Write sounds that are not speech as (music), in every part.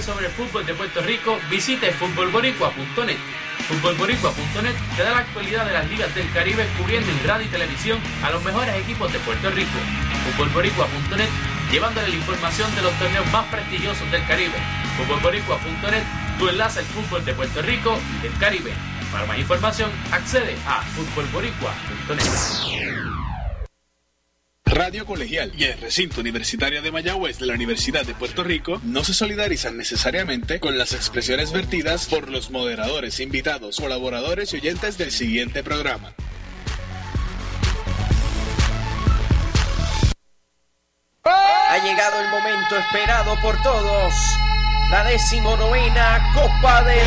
sobre el fútbol de Puerto Rico, visite futbolboricua.net. Futbolboricua.net te da la actualidad de las ligas del Caribe cubriendo en radio y televisión a los mejores equipos de Puerto Rico. Futbolboricua.net llevándole la información de los torneos más prestigiosos del Caribe. Futbolboricua.net tu enlace al fútbol de Puerto Rico y del Caribe. Para más información, accede a futbolboricua.net. Radio Colegial y el recinto universitario de Mayagüez de la Universidad de Puerto Rico no se solidarizan necesariamente con las expresiones vertidas por los moderadores, invitados, colaboradores y oyentes del siguiente programa. Ha llegado el momento esperado por todos, la decimonovena Copa del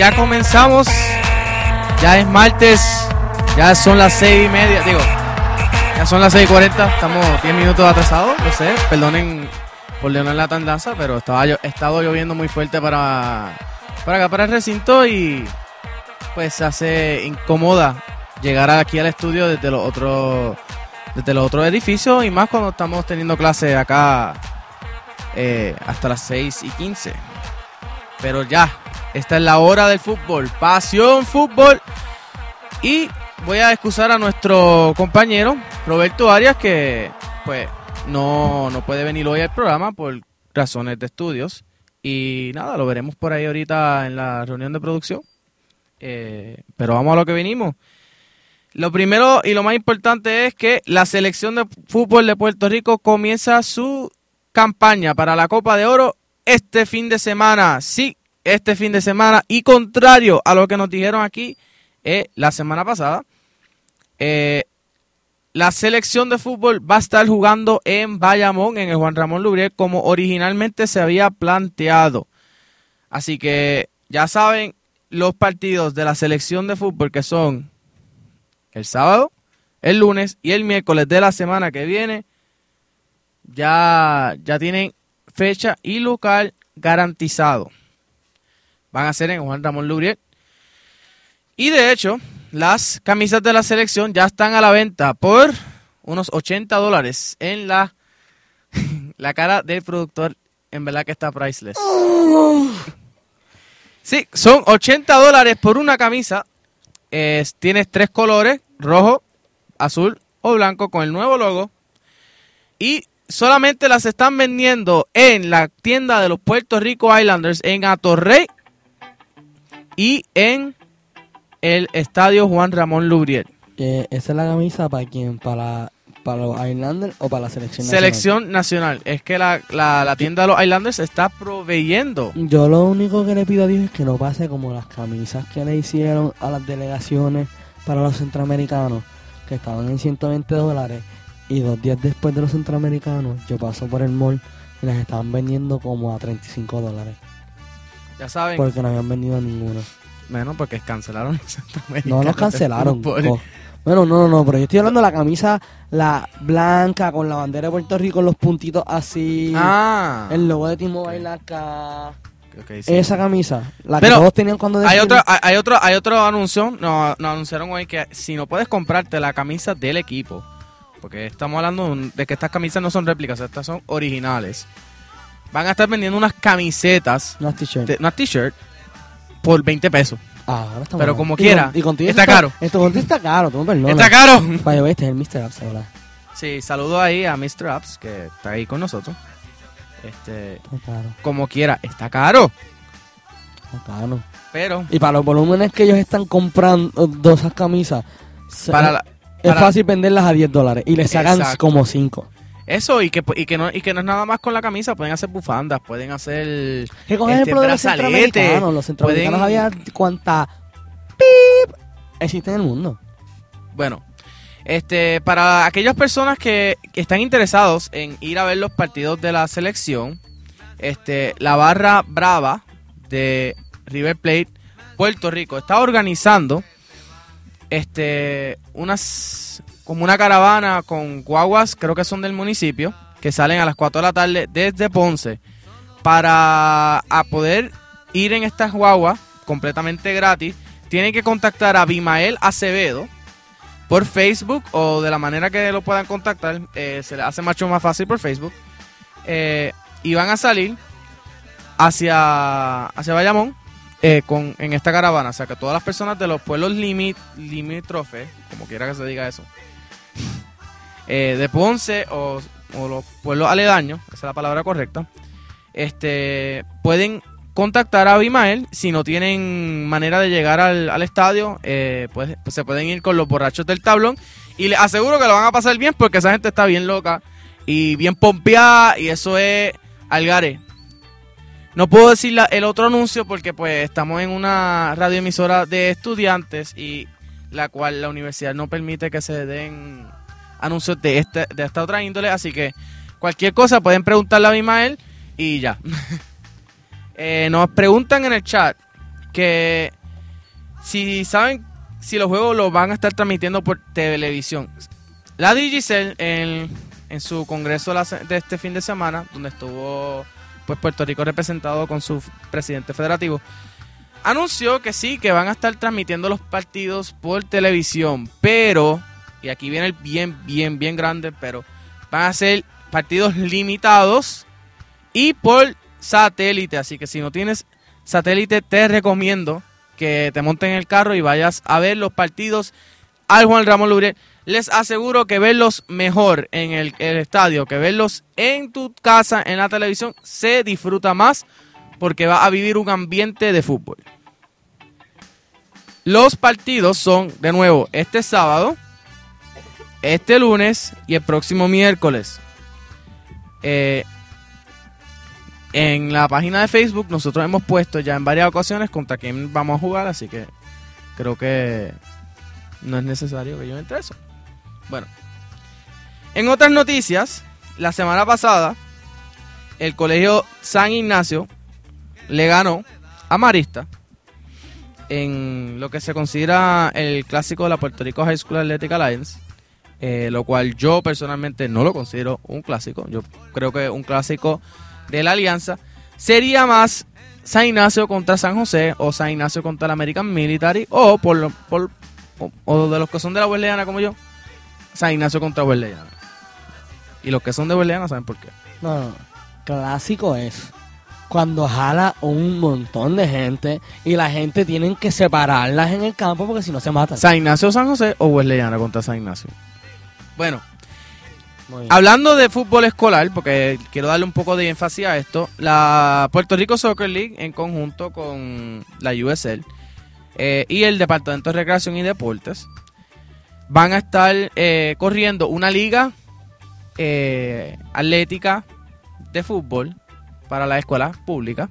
ya comenzamos. Ya es martes. Ya son las seis y media. Digo, ya son las 6.40. Estamos 10 minutos atrasados. No sé. Perdonen por leonar la tandanza. Pero estaba yo, estado lloviendo muy fuerte para, para acá, para el recinto. Y pues se hace incómoda llegar aquí al estudio desde los otros desde los otros edificios. Y más cuando estamos teniendo clase acá eh, hasta las 6 y 15. Pero ya, esta es la hora del fútbol. Pasión fútbol. Y voy a excusar a nuestro compañero Roberto Arias que pues no, no puede venir hoy al programa por razones de estudios. Y nada, lo veremos por ahí ahorita en la reunión de producción. Eh, pero vamos a lo que venimos. Lo primero y lo más importante es que la selección de fútbol de Puerto Rico comienza su campaña para la Copa de Oro este fin de semana. Sí, este fin de semana. Y contrario a lo que nos dijeron aquí eh, la semana pasada, eh, la selección de fútbol va a estar jugando en Bayamón, en el Juan Ramón Lubriel, como originalmente se había planteado. Así que ya saben los partidos de la selección de fútbol que son el sábado, el lunes y el miércoles de la semana que viene. Ya, ya tienen fecha y local garantizado. Van a ser en Juan Ramón Lubriel. Y de hecho, las camisas de la selección ya están a la venta por unos 80 dólares en la, (laughs) la cara del productor. En verdad que está priceless. Sí, son 80 dólares por una camisa. Es- tienes tres colores, rojo, azul o blanco con el nuevo logo. Y solamente las están vendiendo en la tienda de los Puerto Rico Islanders en Atorrey y en el estadio Juan Ramón Lubriel. Eh, ¿Esa es la camisa para quién? ¿Para, para los Islanders o para la selección nacional? Selección nacional. Es que la, la- la tienda de los Islanders está proveyendo. Yo lo único que le pido a Dios es que no pase como las camisas que le hicieron a las delegaciones para los centroamericanos, que estaban en 120 dólares, y dos días después de los centroamericanos, yo paso por el mall y las estaban vendiendo como a 35 dólares, Ya saben. porque no habían vendido ninguna. Menos porque cancelaron el Centroamericano No los cancelaron. (laughs) Bueno, no, no, no, pero yo estoy hablando de la camisa, la blanca con la bandera de Puerto Rico, los puntitos así, Ah. el logo de T-Mobile acá. Ok, sí. Esa camisa, la que Pero todos tenían cuando Hay otro, hay hay otro, hay otro anuncio, nos, nos anunciaron hoy que si no puedes comprarte la camisa del equipo, porque estamos hablando de que estas camisas no son réplicas, estas son originales, van a estar vendiendo unas camisetas, Unas t-shirts. de- una t-shirt, por 20 pesos. Ah, ahora está Pero como Y quiera, con- y contigo está esto caro. Esto contigo está caro, tú me perdonas. ¡Está caro! Vaya, este es el Mr. Apps ahora. Sí, saludo ahí a Mr. Apps, que está ahí con nosotros. Este, Está caro, como quiera, está caro, está caro. pero Y para los volúmenes que ellos están comprando de esas camisas, Se- Para la- es fácil venderlas a 10 dólares y le sacan Exacto. como 5. Eso, y que, y, que no, y que no es nada más con la camisa, pueden hacer bufandas, pueden hacer... Que con Este, ejemplo de los centroamericanos. Los centroamericanos pueden- había cuánta pip existe en el mundo. Bueno, este, para aquellas personas que, que están interesados en ir a ver los partidos de la selección, este, la barra brava de River Plate Puerto Rico está organizando este unas como una caravana con guaguas, creo que son del municipio, que salen a las 4 de la tarde desde Ponce para poder ir en estas guaguas completamente gratis. Tienen que contactar a Bimael Acevedo por Facebook o de la manera que lo puedan contactar. eh, se les hace mucho más fácil por Facebook. Eh, y van a salir hacia, hacia Bayamón eh, con, en esta caravana. O sea que todas las personas de los pueblos limítrofes, como quiera que se diga eso, eh, de Ponce o, los pueblos aledaños, esa es la palabra correcta, este, pueden contactar a Abimael. Si no tienen manera de llegar al, al estadio, eh, pues, pues se pueden ir con los borrachos del tablón. Y les aseguro que lo van a pasar bien porque esa gente está bien loca y bien pompeada y eso es algaré. No puedo decir la- el otro anuncio porque pues estamos en una radioemisora de estudiantes y la cual la universidad no permite que se den anuncios de, este, de esta otra índole, así que cualquier cosa pueden preguntarle a Abimael y ya. (laughs) Eh, nos preguntan en el chat que si saben si los juegos los van a estar transmitiendo por televisión. La Digicel en, en su congreso de este fin de semana, donde estuvo pues Puerto Rico representado con su presidente federativo, anunció que sí, que van a estar transmitiendo los partidos por televisión, pero, y aquí viene el bien, bien, bien grande, pero van a ser partidos limitados y por satélite. Así que si no tienes satélite, te recomiendo que te montes en el carro y vayas a ver los partidos al Juan Ramón Luriel. Les aseguro que verlos mejor en el, el estadio, que verlos en tu casa, en la televisión, se disfruta más porque va a vivir un ambiente de fútbol. Los partidos son, de nuevo, este sábado, este lunes y el próximo miércoles. Eh, en la página de Facebook nosotros hemos puesto ya en varias ocasiones contra quién vamos a jugar, así que creo que no es necesario que yo entre eso. Bueno, en otras noticias, la semana pasada el colegio San Ignacio le ganó a Marista en lo que se considera el clásico de la Puerto Rico High School Athletic Alliance, eh, lo cual yo personalmente no lo considero un clásico. Yo creo que un clásico de la alianza sería más San Ignacio contra San José o San Ignacio contra el American Military o por, lo- por o, de los que son de la Huerleana como yo, San Ignacio contra Huerleana. Y los que son de Huerleana saben por qué. No. Clásico es cuando jala un montón de gente y la gente tienen que separarlas en el campo porque si no se matan. San Ignacio San José o Huerleana contra San Ignacio. Bueno. Hablando de fútbol escolar, porque quiero darle un poco de énfasis a esto, la Puerto Rico Soccer League en conjunto con la USL eh, y el Departamento de Recreación y Deportes van a estar eh, corriendo una liga eh, atlética de fútbol para la escuela pública,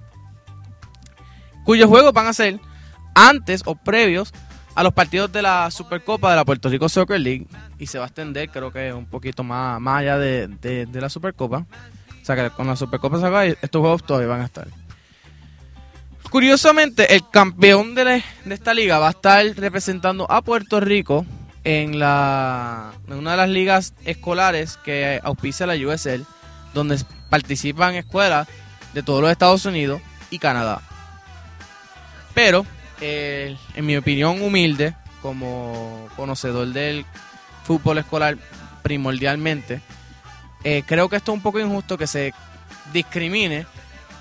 cuyos juegos van a ser antes o previos a los partidos de la Supercopa de la Puerto Rico Soccer League y se va a extender creo que un poquito más, más allá de, de- la Supercopa. O sea que con la Supercopa se va, estos juegos todavía van a estar. Curiosamente, el campeón de, de esta liga va a estar representando a Puerto Rico en, la, en una de las ligas escolares que auspicia la USL, donde participan escuelas de todos los Estados Unidos y Canadá. Pero, eh, en mi opinión humilde, como conocedor del fútbol escolar primordialmente, eh, creo que esto es un poco injusto que se discrimine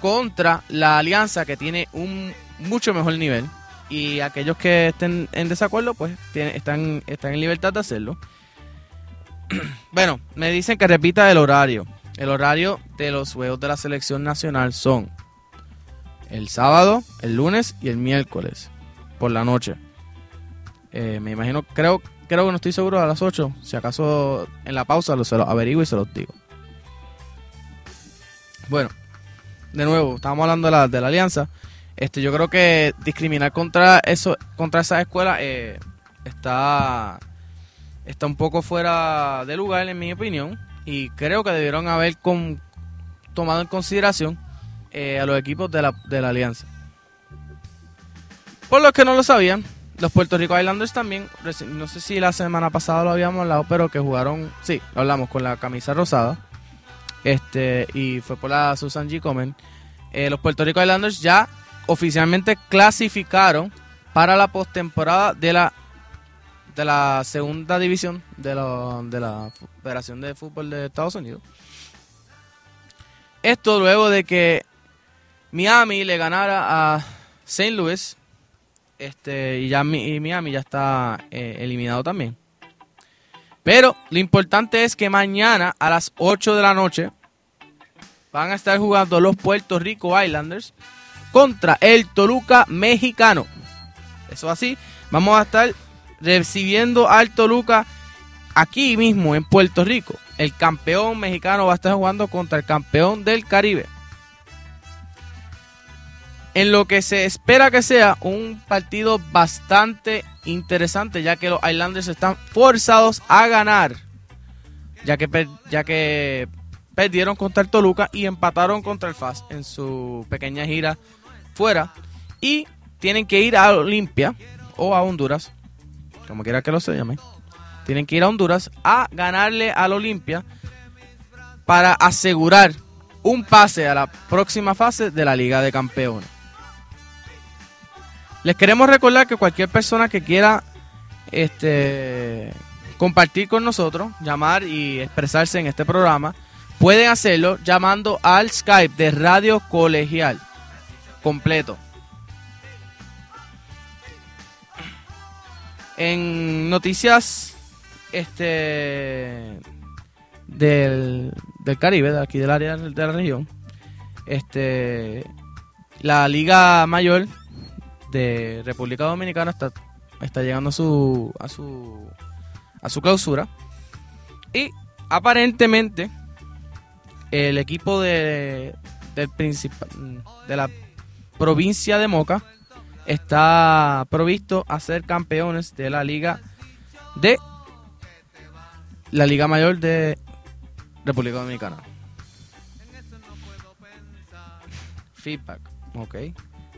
contra la alianza que tiene un mucho mejor nivel y aquellos que estén en desacuerdo pues tienen- están, están en libertad de hacerlo. (clears throat) bueno, me dicen que repita el horario. El horario de los juegos de la selección nacional son el sábado, el lunes y el miércoles por la noche. Eh, me imagino, creo, creo que no estoy seguro a las 8. Si acaso en la pausa lo, se lo averiguo y se los digo. Bueno, de nuevo, estábamos hablando de la, de la alianza. Este, yo creo que discriminar contra eso, contra esas escuelas eh, está, está un poco fuera de lugar en mi opinión. Y creo que debieron haber tomado en consideración eh, a los equipos de la, de la alianza. Por los que no lo sabían, los Puerto Rico Islanders también, no sé si la semana pasada lo habíamos hablado, pero que jugaron, sí, hablamos con la camisa rosada. Este, y fue por la Susan G. Komen. Eh, los Puerto Rico Islanders ya oficialmente clasificaron para la postemporada de la de la segunda división de la, de la Federación de Fútbol de Estados Unidos. Esto luego de que Miami le ganara a St. Louis este, y ya Miami ya está eh, eliminado también. Pero lo importante es que mañana a las 8 de la noche van a estar jugando los Puerto Rico Islanders contra el Toluca mexicano. Eso así, vamos a estar recibiendo al Toluca aquí mismo en Puerto Rico. El campeón mexicano va a estar jugando contra el campeón del Caribe. En lo que se espera que sea un partido bastante interesante, ya que los Islanders están forzados a ganar, ya que, ya que perdieron contra el Toluca y empataron contra el FAS en su pequeña gira fuera. Y tienen que ir a Olimpia o a Honduras, como quiera que lo se llame. Tienen que ir a Honduras a ganarle al Olimpia para asegurar un pase a la próxima fase de la Liga de Campeones. Les queremos recordar que cualquier persona que quiera este, compartir con nosotros, llamar y expresarse en este programa, pueden hacerlo llamando al Skype de Radio Colegial completo. En noticias este del, del Caribe, de aquí del área de la región, este la Liga Mayor de República Dominicana está, está llegando a su a su a su clausura. Y aparentemente el equipo de del principal de la provincia de Moca está provisto a ser campeones de la liga de la liga mayor de República Dominicana. Feedback, ok.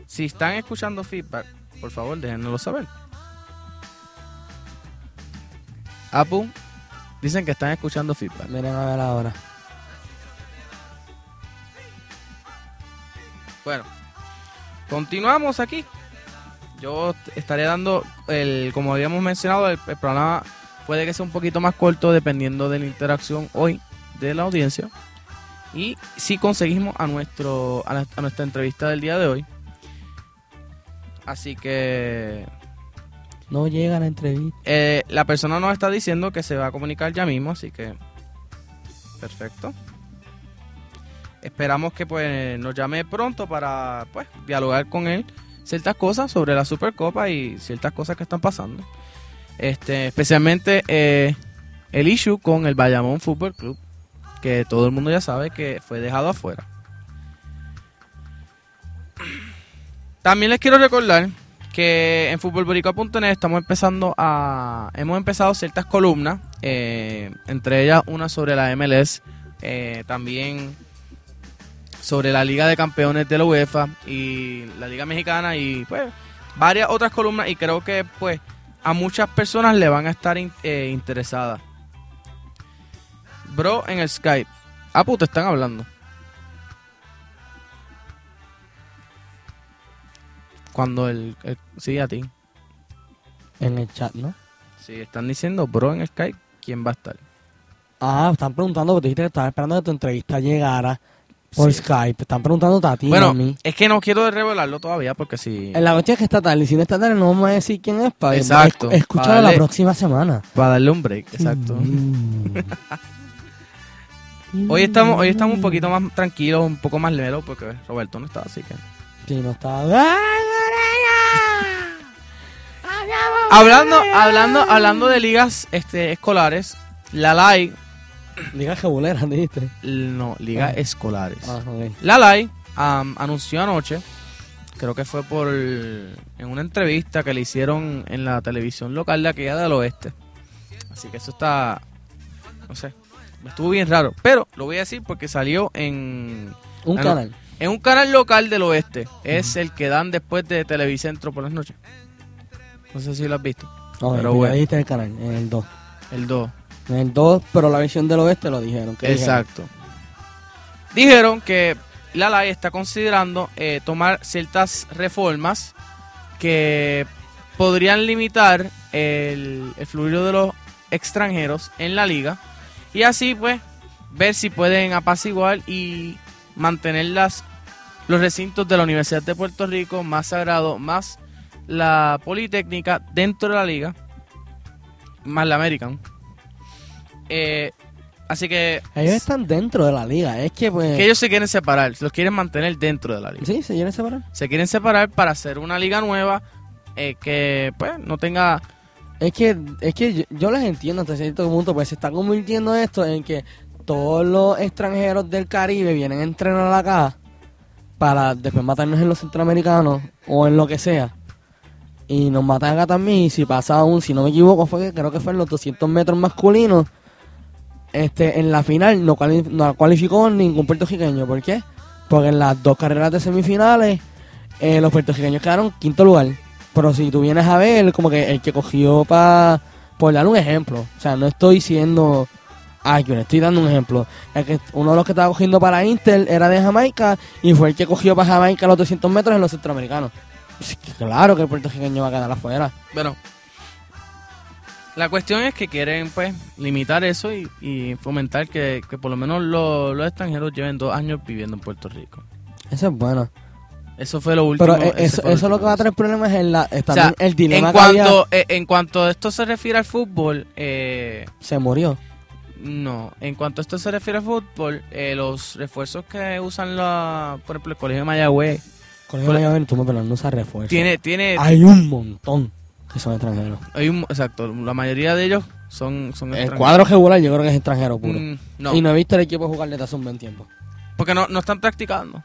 Si están escuchando feedback, por favor déjenoslo saber. Apu, dicen que están escuchando feedback. Miren a ver ahora. Bueno, continuamos aquí. Yo estaré dando, el, como habíamos mencionado, el, el programa puede que sea un poquito más corto dependiendo de la interacción hoy de la audiencia. Y si conseguimos a, nuestro, a, la- a nuestra entrevista del día de hoy. Así que No llega la entrevista. eh, la persona nos está diciendo que se va a comunicar ya mismo, así que perfecto. Esperamos que pues nos llame pronto para pues dialogar con él ciertas cosas sobre la Supercopa y ciertas cosas que están pasando. Este, especialmente eh, el issue con el Bayamón Fútbol Club, que todo el mundo ya sabe que fue dejado afuera. También les quiero recordar que en futbolboricua.net estamos empezando a hemos empezado ciertas columnas eh, entre ellas una sobre la MLS eh, también sobre la Liga de Campeones de la UEFA y la Liga Mexicana y pues varias otras columnas y creo que pues a muchas personas le van a estar in- eh, interesadas. Bro en el Skype. Ah puta están hablando. Cuando el, el sí a ti. En el chat, ¿no? Si están diciendo bro en Skype, ¿quién va a estar? Ah, están preguntando, porque dijiste que estabas esperando que tu entrevista llegara por Sí. Skype. Están preguntando a ti Bueno, a mí. es que no quiero revelarlo todavía porque si... En la noche es que está tarde, y si no está tarde no vamos a decir quién es para Exacto, esc- escucharlo para la próxima semana. Para darle un break, exacto. Mm. Hoy estamos hoy estamos un poquito más tranquilos, un poco más lero porque Roberto no está, así que... Sí, no está. Hablando, hablando, hablando de ligas este, escolares, la LAI, Liga Jebulera, dijiste. no, ligas Ah. escolares. Ah. La LAI am, anunció anoche, creo que fue por en una entrevista que le hicieron en la televisión local de aquella del oeste. Así que eso está, no sé, estuvo bien raro. Pero lo voy a decir porque salió en, Un canal. en un canal local del oeste. Es el que dan después de Televicentro por las noches. No sé si lo has visto. No, Pero bueno. dijiste el canal, en el 2. El 2. En el 2, pero la versión del oeste lo dijeron. Exacto. Dijeron que la LAI está considerando eh, tomar ciertas reformas que podrían limitar el, el fluido de los extranjeros en la liga y así pues ver si pueden apaciguar y mantener las, los recintos de la Universidad de Puerto Rico más sagrado, más la Politécnica dentro de la liga, más la American. Eh, así que Ellos están dentro de la liga. Es que, pues. que ellos se quieren separar, los quieren mantener dentro de la liga. Sí, se quieren separar. Se quieren separar para hacer una liga nueva eh, que pues no tenga... Es que, es que yo, yo les entiendo hasta cierto punto, pues se está convirtiendo esto en que todos los extranjeros del Caribe vienen a entrenar acá para después matarnos en los centroamericanos o en lo que sea. Y nos matan acá también. Y si pasa aún, si no me equivoco, fue que creo que fue en los 200 metros masculinos. Este, en la final no, cuali- no cualificó ningún puertorriqueño. ¿Por qué? Porque en las dos carreras de semifinales eh, los puertorriqueños quedaron quinto lugar. Pero si tú vienes a ver, como que el que cogió para... Por dar un ejemplo. O sea, no estoy siendo... Ah, yo le estoy dando un ejemplo. El que, uno de los que estaba cogiendo para Inter era de Jamaica y fue el que cogió para Jamaica los 200 metros en los centroamericanos. Pues, claro que el puertorriqueño va a quedar afuera. Bueno, la cuestión es que quieren pues limitar eso y, y fomentar que, que por lo menos lo- los extranjeros lleven dos años viviendo en Puerto Rico. Eso es bueno. Eso fue lo último. Pero eh, eso, eso lo que va a traer problemas es la, es O sea, también el dilema en que había- cuanto, eh, en cuanto a esto se refiere al fútbol, eh, Se murió. no. En cuanto a esto se refiere al fútbol, eh, los refuerzos que usan, la, por ejemplo, el Colegio de Mayagüez, Colegio de Mayagüez, tú me no usa refuerzo. tiene, tiene, Hay un montón que son extranjeros. hay un- exacto, la mayoría de ellos son, son El extranjeros. cuadro regular yo creo que es extranjero puro. Mm, no. Y no he visto el equipo jugar desde hace un buen tiempo. Porque no, no están practicando.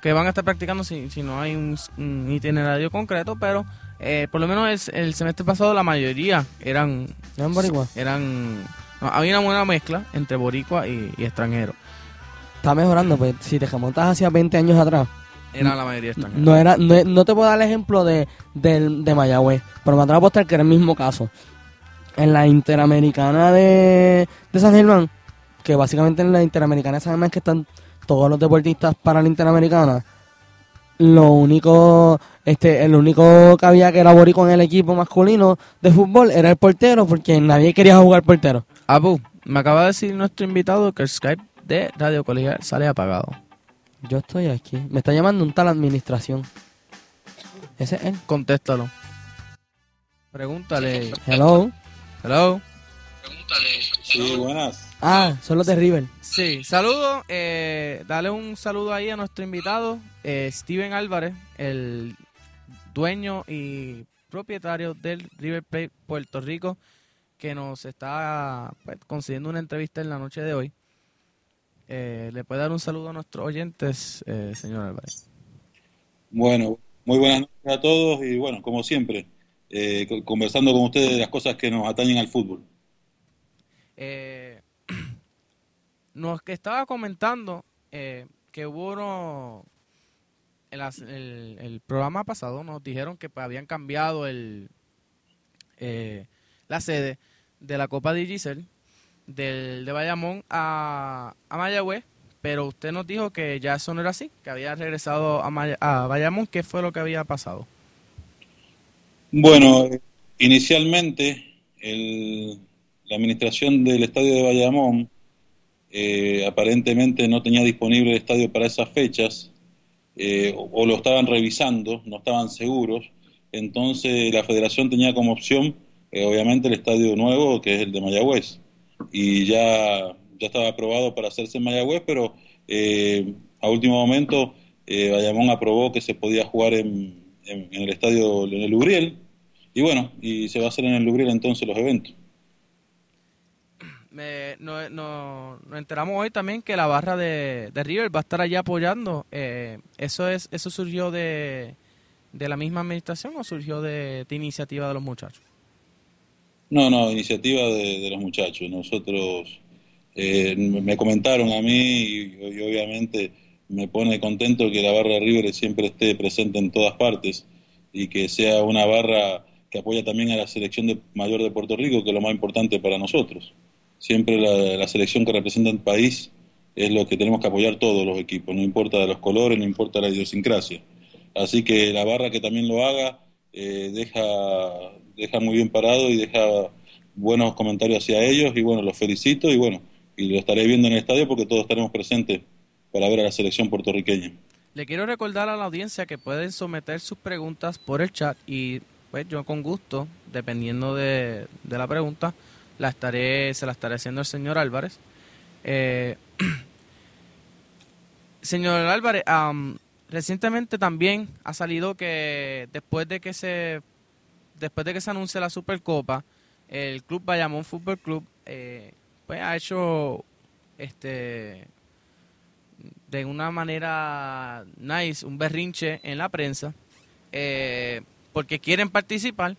Que van a estar practicando si, si no hay un, un itinerario concreto, pero eh, por lo menos el, el semestre pasado la mayoría eran... ¿Eran boricuas? eran no, había una buena mezcla entre boricua y, y extranjero. Está mejorando, pues si te remontas hacia 20 años atrás, Era la mayoría extranjera. no era no, no te puedo dar el ejemplo de, del- de Mayagüez, pero me atrevo a apostar que era el mismo caso. En la Interamericana de, de San Germán, que básicamente en la Interamericana de San Germán es que están todos los deportistas para la Interamericana, lo único, este, el único que había que era boricua en el equipo masculino de fútbol era el portero, porque nadie quería jugar portero. Abu, me acaba de decir nuestro invitado que el Skype de Radio Colegial sale apagado. Yo estoy aquí. Me está llamando un tal administración. Ese es él. Contéstalo. Pregúntale. Hello. Hello. Sí, buenas. Ah, son los de River. Sí, saludo. Eh, dale un saludo ahí a nuestro invitado, eh, Steven Álvarez, el dueño y propietario del River Plate Puerto Rico, que nos está pues, concediendo una entrevista en la noche de hoy. Eh, ¿Le puede dar un saludo a nuestros oyentes, eh, señor Álvarez? Bueno, muy buenas noches a todos y bueno, como siempre, eh, co- conversando con ustedes de las cosas que nos atañen al fútbol. Eh, (clears throat) nos que estaba comentando eh, que hubo uno, el, el- el programa pasado nos dijeron que pues, habían cambiado el eh, la sede de la Copa de Giselle del de Bayamón a, a Mayagüez, pero usted nos dijo que ya eso no era así, que había regresado a, Maya- a Bayamón, ¿qué fue lo que había pasado? Bueno, inicialmente el- la administración del estadio de Bayamón eh, aparentemente no tenía disponible el estadio para esas fechas eh, o, o lo estaban revisando, no estaban seguros. Entonces la federación tenía como opción, eh, obviamente, el estadio nuevo, que es el de Mayagüez. Y ya, ya estaba aprobado para hacerse en Mayagüez, pero eh, a último momento eh, Bayamón aprobó que se podía jugar en, en- en el estadio Leonel y bueno, y se va a hacer en el Lubriel entonces los eventos. Me, no, no, nos enteramos hoy también que la barra de, de River va a estar allá apoyando. Eh, ¿Eso es eso surgió de, de la misma administración o surgió de, de iniciativa de los muchachos? No, no, iniciativa de, de los muchachos. Nosotros eh, me comentaron a mí y, obviamente me pone contento que la barra de River siempre esté presente en todas partes y que sea una barra que apoya también a la selección de mayor de Puerto Rico, que es lo más importante para nosotros. Siempre la, la selección que representa el país es lo que tenemos que apoyar todos los equipos, no importa de los colores, no importa la idiosincrasia. Así que la barra que también lo haga eh, deja, deja muy bien parado y deja buenos comentarios hacia ellos y bueno, los felicito y bueno, y lo estaré viendo en el estadio porque todos estaremos presentes para ver a la selección puertorriqueña. Le quiero recordar a la audiencia que pueden someter sus preguntas por el chat y pues yo con gusto, dependiendo de, de la pregunta, la estaré, se la estaré haciendo el señor Álvarez. Eh, (clears throat) señor Álvarez, um, recientemente también ha salido que después de que se después de que se anuncie la Supercopa, el club Bayamón Fútbol Club eh, pues ha hecho este de una manera nice un berrinche en la prensa eh, porque quieren participar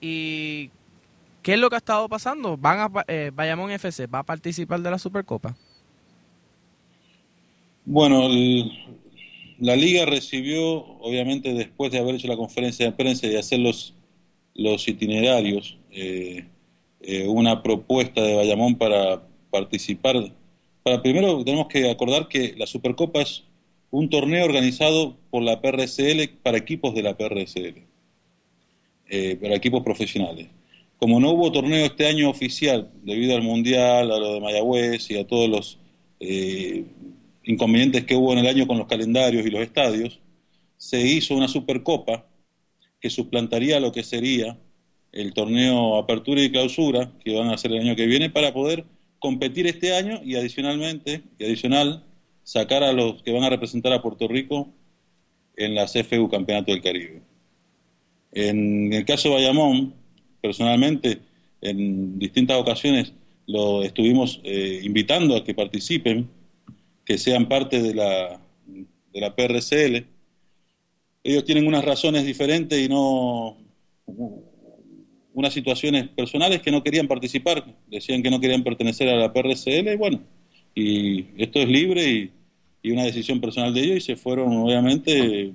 y ¿qué es lo que ha estado pasando? Van a eh, Bayamón FC va a participar de la Supercopa. Bueno, la liga recibió, obviamente después de haber hecho la conferencia de prensa y hacer los, los itinerarios, eh, eh, una propuesta de Bayamón para participar. Para primero tenemos que acordar que la Supercopa es un torneo organizado por la PRSL para equipos de la PRSL, eh, para equipos profesionales. Como no hubo torneo este año oficial debido al Mundial, a lo de Mayagüez y a todos los inconvenientes que hubo en el año con los calendarios y los estadios, se hizo una Supercopa suplantaría lo que sería el torneo Apertura y Clausura, que van a hacer el año que viene, para poder competir este año y adicionalmente, y adicional, sacar a los que van a representar a Puerto Rico en la CFU Campeonato del Caribe. En el caso de Bayamón, personalmente, en distintas ocasiones lo estuvimos eh, invitando a que participen que sean parte de la, de la PRCL. Ellos tienen unas razones diferentes y no unas situaciones personales que no querían participar, decían que no querían pertenecer a la PRCL y bueno, y esto es libre y, una decisión personal de ellos y se fueron obviamente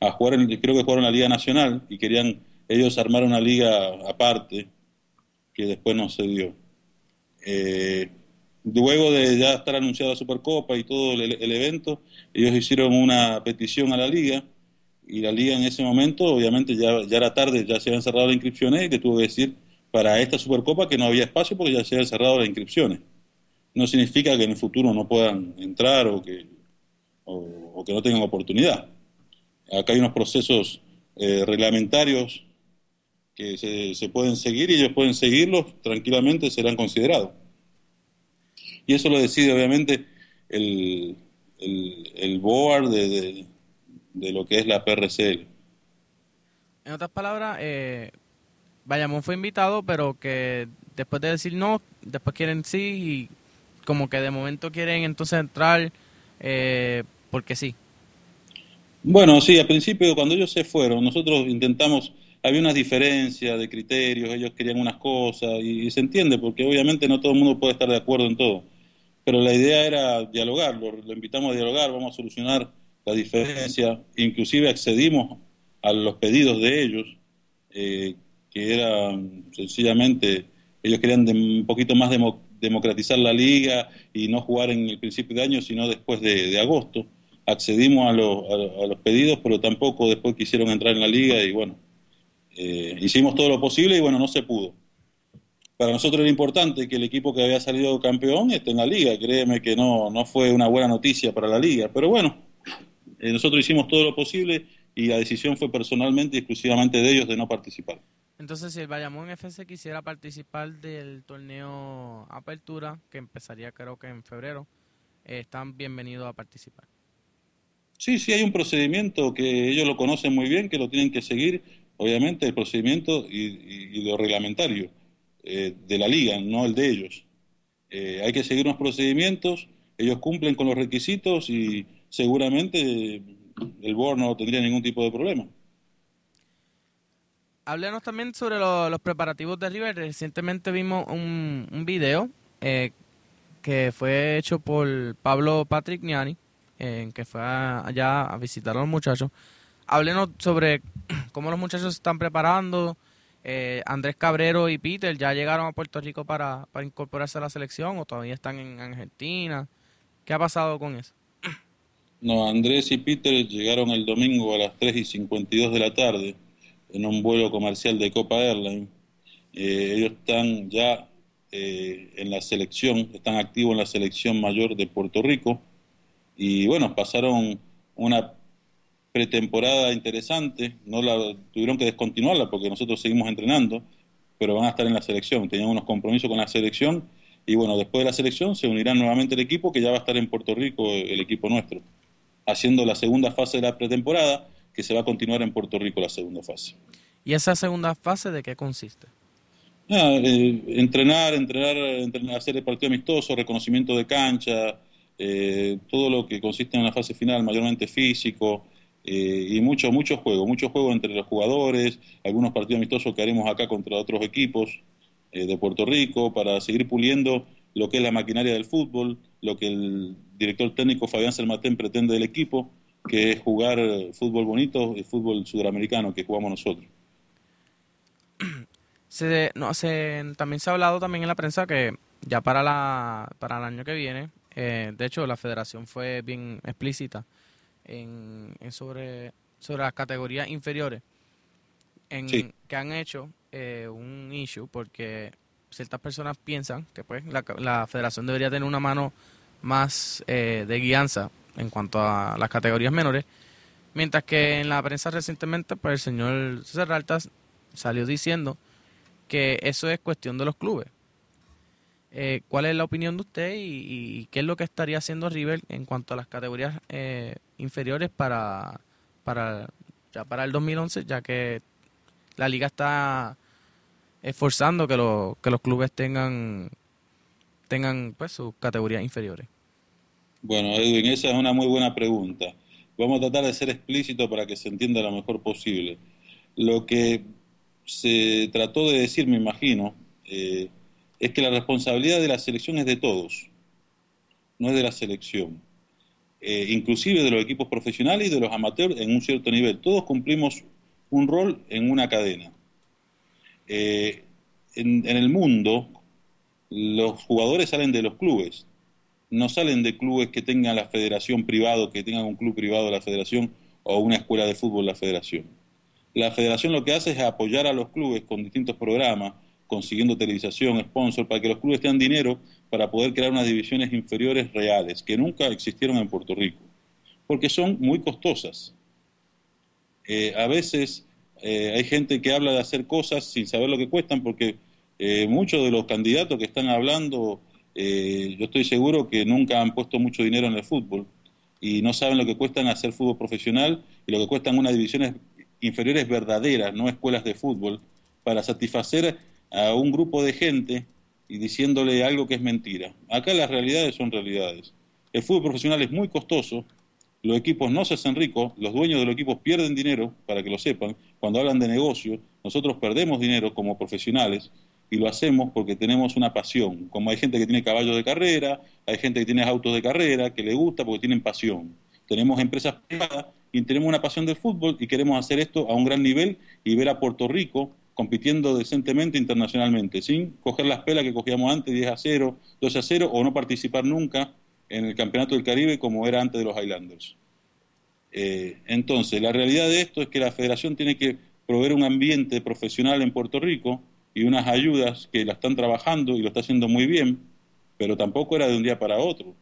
a jugar, en, creo que jugaron la Liga Nacional y querían ellos armar una liga aparte que después no se dio. Eh, luego de ya estar anunciada la Supercopa y todo el, evento, ellos hicieron una petición a la liga y la liga en ese momento, obviamente ya, ya era tarde, ya se habían cerrado las inscripciones y que tuvo que decir para esta Supercopa que no había espacio porque ya se habían cerrado las inscripciones. No significa que en el futuro no puedan entrar o que, o, que no tengan oportunidad. Acá hay unos procesos eh, reglamentarios que se, se pueden seguir y ellos pueden seguirlos tranquilamente, serán considerados y eso lo decide obviamente el, el, board de, de, lo que es la PRCL. En otras palabras, eh, Bayamón fue invitado, pero que después de decir no, después quieren sí y como que de momento quieren entonces entrar eh, porque sí. Bueno, sí, al principio cuando ellos se fueron, nosotros intentamos, había unas diferencias de criterios, ellos querían unas cosas y, y se entiende porque obviamente no todo el mundo puede estar de acuerdo en todo pero la idea era dialogar, lo, lo, invitamos a dialogar, vamos a solucionar la diferencia, inclusive accedimos a los pedidos de ellos, eh, que eran sencillamente, ellos querían de, un poquito más demo, democratizar la liga y no jugar en el principio de año, sino después de, agosto. Accedimos a, a, a, los pedidos, pero tampoco después quisieron entrar en la liga y bueno, eh, hicimos todo lo posible y bueno, no se pudo para nosotros era importante que el equipo que había salido campeón esté en la liga. Créeme que no, no fue una buena noticia para la liga. Pero bueno, eh, nosotros hicimos todo lo posible y la decisión fue personalmente y exclusivamente de ellos de no participar. Entonces, si el Bayamón FC quisiera participar del torneo Apertura, que empezaría creo que en febrero, eh, están bienvenidos a participar. Sí, sí, hay un procedimiento que ellos lo conocen muy bien, que lo tienen que seguir obviamente, el procedimiento y, lo reglamentario eh, de la liga, no el de ellos. Eh, hay que seguir unos procedimientos, ellos cumplen con los requisitos y seguramente el board no tendría ningún tipo de problema. Háblenos también sobre los preparativos de River. Recientemente vimos un, un video eh, que fue hecho por Pablo Patrick Niani, eh, que fue allá a visitar a los muchachos. Háblenos sobre (clears throat) cómo los muchachos se están preparando. Eh, Andrés Cabrero y Peter ya llegaron a Puerto Rico para, para incorporarse a la selección o todavía están en Argentina. ¿Qué ha pasado con eso? No, Andrés y Peter llegaron el domingo a las 3 y 52 de la tarde en un vuelo comercial de Copa Airlines. Eh, ellos están ya eh, en la selección, están activos en la selección mayor de Puerto Rico. Y bueno, pasaron una pretemporada interesante, no la tuvieron que descontinuarla porque nosotros seguimos entrenando, pero van a estar en la selección, tenían unos compromisos con la selección y bueno, después de la selección se unirán nuevamente el equipo que ya va a estar en Puerto Rico, el equipo nuestro, haciendo la segunda fase de la pretemporada que se va a continuar en Puerto Rico la segunda fase. ¿Y esa segunda fase de qué consiste? Ah, eh, entrenar, entrenar, hacer el partido amistoso, reconocimiento de cancha, eh, todo lo que consiste en la fase final, mayormente físico, eh, y mucho, mucho juego, mucho juego entre los jugadores, algunos partidos amistosos que haremos acá contra otros equipos de Puerto Rico para seguir puliendo lo que es la maquinaria del fútbol, lo que el director técnico Fabián Selmatén pretende del equipo que es jugar fútbol bonito, el fútbol sudamericano que jugamos nosotros. (clears throat) Se, no, se, también se ha hablado también en la prensa que ya para, la, para el año que viene, eh, de hecho la federación fue bien explícita en, sobre, sobre las categorías inferiores, en, que han hecho eh, un issue porque ciertas personas piensan que pues la, federación debería tener una mano más eh, de guianza en cuanto a las categorías menores, mientras que en la prensa recientemente pues el señor César salió diciendo que eso es cuestión de los clubes. Eh, ¿Cuál es la opinión de usted y, qué es lo que estaría haciendo River en cuanto a las categorías eh, inferiores para, para, ya para el 2011, ya que la liga está esforzando que, que los clubes tengan, tengan pues, sus categorías inferiores? Bueno, Edwin, esa es una muy buena pregunta. Vamos a tratar de ser explícito para que se entienda lo mejor posible. Lo que se trató de decir, me imagino, eh, es que la responsabilidad de la selección es de todos, no es de la selección. Eh, inclusive de los equipos profesionales y de los amateurs en un cierto nivel. Todos cumplimos un rol en una cadena. Eh, en, el mundo, los jugadores salen de los clubes, no salen de clubes que tengan la federación privado, que tengan un club privado de la federación o una escuela de fútbol de la federación. La federación lo que hace es apoyar a los clubes con distintos programas, consiguiendo televisación, sponsor, para que los clubes tengan dinero para poder crear unas divisiones inferiores reales, que nunca existieron en Puerto Rico, porque son muy costosas. Eh, a veces eh, hay gente que habla de hacer cosas sin saber lo que cuestan, porque eh, muchos de los candidatos que están hablando eh, yo estoy seguro que nunca han puesto mucho dinero en el fútbol y no saben lo que cuestan hacer fútbol profesional y lo que cuestan unas divisiones inferiores verdaderas, no escuelas de fútbol, para satisfacer a un grupo de gente y diciéndole algo que es mentira. Acá las realidades son realidades. El fútbol profesional es muy costoso, los equipos no se hacen ricos, los dueños de los equipos pierden dinero, para que lo sepan, cuando hablan de negocio, nosotros perdemos dinero como profesionales y lo hacemos porque tenemos una pasión. Como hay gente que tiene caballos de carrera, hay gente que tiene autos de carrera, que le gusta porque tienen pasión. Tenemos empresas privadas y tenemos una pasión del fútbol y queremos hacer esto a un gran nivel y ver a Puerto Rico compitiendo decentemente internacionalmente, sin coger las pelas que cogíamos antes, 10 a 0, 12 a 0, o no participar nunca en el Campeonato del Caribe como era antes de los Highlanders. Eh, entonces, la realidad de esto es que la federación tiene que proveer un ambiente profesional en Puerto Rico, y unas ayudas que la están trabajando y lo está haciendo muy bien, pero tampoco era de un día para otro.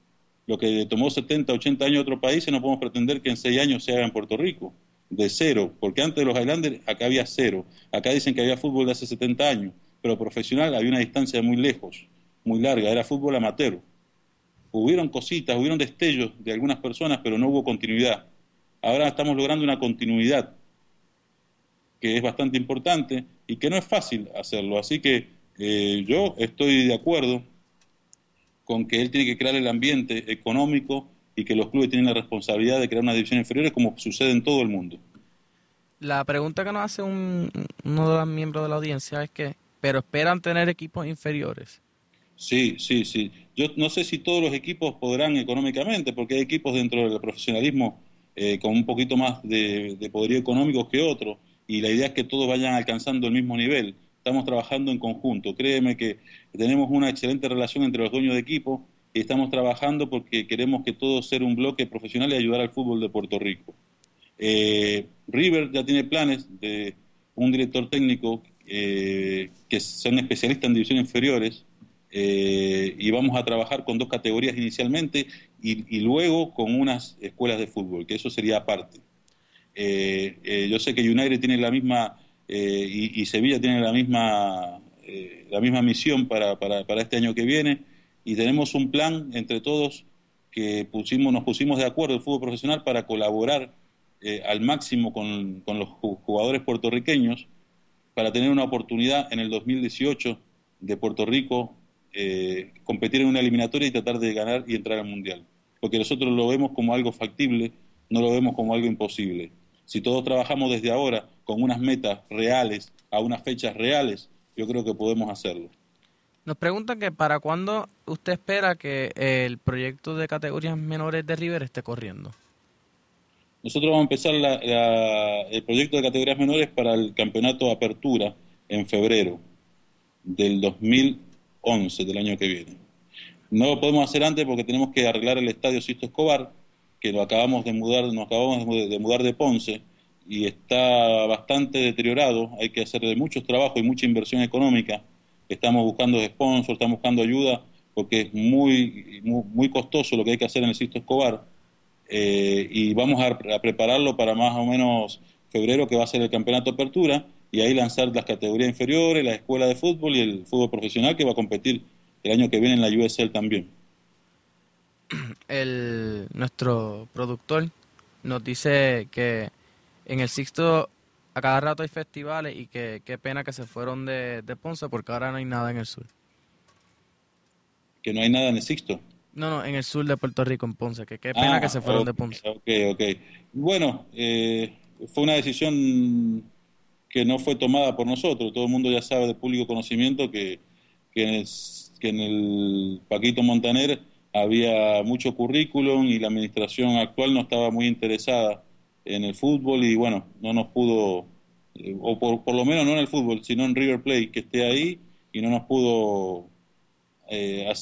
Lo que tomó 70, 80 años otro país, no podemos pretender que en 6 años se haga en Puerto Rico, de cero, porque antes de los Highlanders acá había cero. Acá dicen que había fútbol de hace 70 años, pero profesional había una distancia muy lejos, muy larga, era fútbol amateur. Hubieron cositas, hubieron destellos de algunas personas, pero no hubo continuidad. Ahora estamos logrando una continuidad que es bastante importante y que no es fácil hacerlo. Así que eh, yo estoy de acuerdo con que él tiene que crear el ambiente económico y que los clubes tienen la responsabilidad de crear una división inferior como sucede en todo el mundo. La pregunta que nos hace un, uno de los miembros de la audiencia es que, ¿pero esperan tener equipos inferiores? Sí, sí, sí. Yo no sé si todos los equipos podrán económicamente, porque hay equipos dentro del profesionalismo eh, con un poquito más de, de poderío económico que otros, y la idea es que todos vayan alcanzando el mismo nivel. Estamos trabajando en conjunto. Créeme que tenemos una excelente relación entre los dueños de equipo y estamos trabajando porque queremos que todo sea un bloque profesional y ayudar al fútbol de Puerto Rico. Eh, River ya tiene planes de un director técnico eh, que son especialistas en divisiones inferiores eh, y vamos a trabajar con dos categorías inicialmente y, luego con unas escuelas de fútbol, que eso sería aparte. yo sé que United tiene la misma y, Sevilla tiene la misma la misma misión para, para, para este año que viene y tenemos un plan entre todos que pusimos, nos pusimos de acuerdo el fútbol profesional para colaborar eh, al máximo con, los jugadores puertorriqueños para tener una oportunidad en el 2018 de Puerto Rico eh, competir en una eliminatoria y tratar de ganar y entrar al Mundial. Porque nosotros lo vemos como algo factible, no lo vemos como algo imposible. Si todos trabajamos desde ahora con unas metas reales, a unas fechas reales, yo creo que podemos hacerlo. Nos preguntan que para cuándo usted espera que el proyecto de categorías menores de River esté corriendo. Nosotros vamos a empezar el proyecto de categorías menores para el campeonato Apertura en febrero del 2011, del año que viene. No lo podemos hacer antes porque tenemos que arreglar el estadio Sisto Escobar, que lo acabamos de mudar, nos acabamos de mudar de Ponce y está bastante deteriorado. Hay que hacer muchos trabajos y mucha inversión económica. Estamos buscando sponsors, estamos buscando ayuda porque es muy, muy, costoso lo que hay que hacer en el Sisto Escobar eh, y vamos a, prepararlo para más o menos febrero que va a ser el campeonato apertura y ahí lanzar las categorías inferiores, la escuela de fútbol y el fútbol profesional que va a competir el año que viene en la USL también. (clears throat) El, nuestro productor nos dice que en el Sixto a cada rato hay festivales y que qué pena que se fueron de, de Ponce porque ahora no hay nada en el sur. Que no hay nada en el Sixto. No, no, en el sur de Puerto Rico, en Ponce, que qué pena que se fueron de Ponce. Ok, ok. Bueno, eh, fue una decisión que no fue tomada por nosotros. Todo el mundo ya sabe de público conocimiento que, que, en, el, Paquito Montaner había mucho currículum y la administración actual no estaba muy interesada en el fútbol y bueno, no nos pudo, eh, o por, por lo menos no en el fútbol, sino en River Plate, que esté ahí y no nos pudo eh,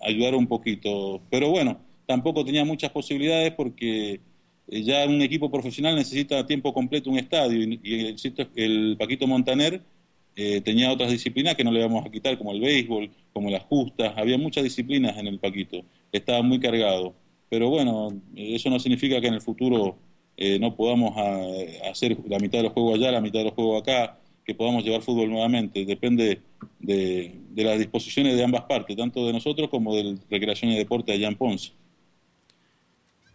ayudar un poquito. Pero bueno, tampoco tenía muchas posibilidades porque ya un equipo profesional necesita a tiempo completo un estadio y, el, Paquito Montaner eh, tenía otras disciplinas que no le vamos a quitar, como el béisbol, como las justas, había muchas disciplinas en el Paquito, estaba muy cargado. Pero bueno, eso no significa que en el futuro eh, no podamos ah, hacer la mitad de los juegos allá, la mitad de los juegos acá, que podamos llevar fútbol nuevamente. Depende de, las disposiciones de ambas partes, tanto de nosotros como del Recreación y Deporte allá en Ponce.